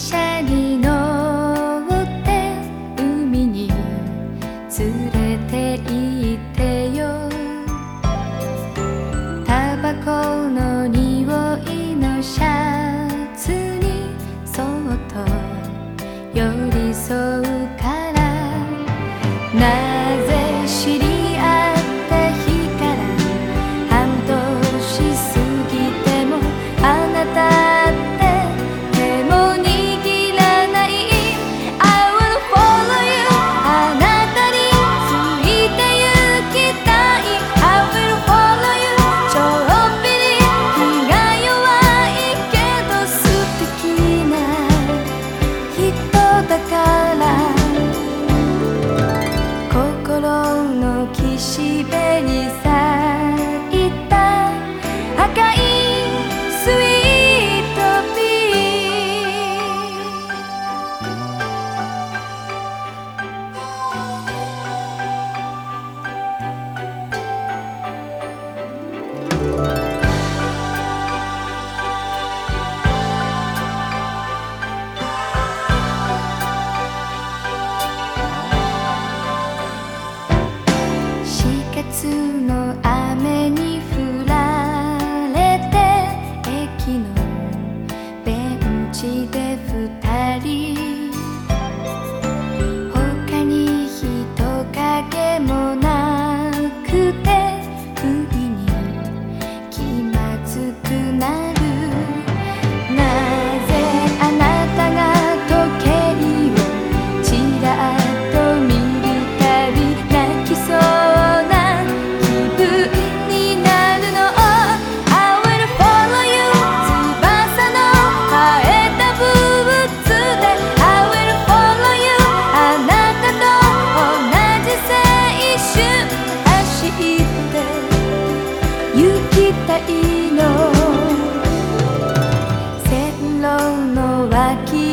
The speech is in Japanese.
車に乗って海に連れて行ってよ。タバコの匂いのシャツにそっと寄の岸辺にさスの aqui.